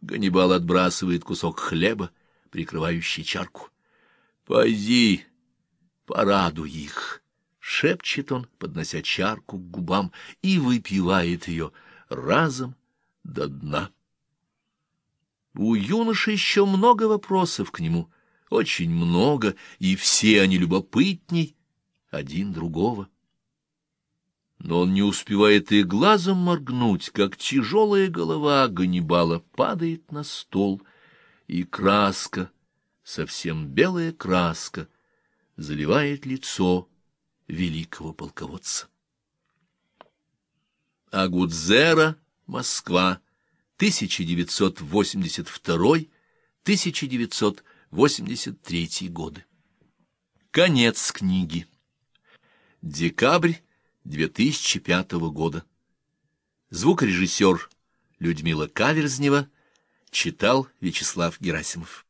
Ганнибал отбрасывает кусок хлеба, прикрывающий чарку. — Пойди, порадуй их, — шепчет он, поднося чарку к губам, и выпивает ее разом до дна. У юноши еще много вопросов к нему, очень много, и все они любопытней один другого. Но он не успевает и глазом моргнуть, как тяжелая голова Ганнибала падает на стол, и краска, совсем белая краска, заливает лицо великого полководца. Агудзера, Москва, 1982-1983 годы. Конец книги. Декабрь 2005 года. Звукорежиссер Людмила Каверзнева читал Вячеслав Герасимов.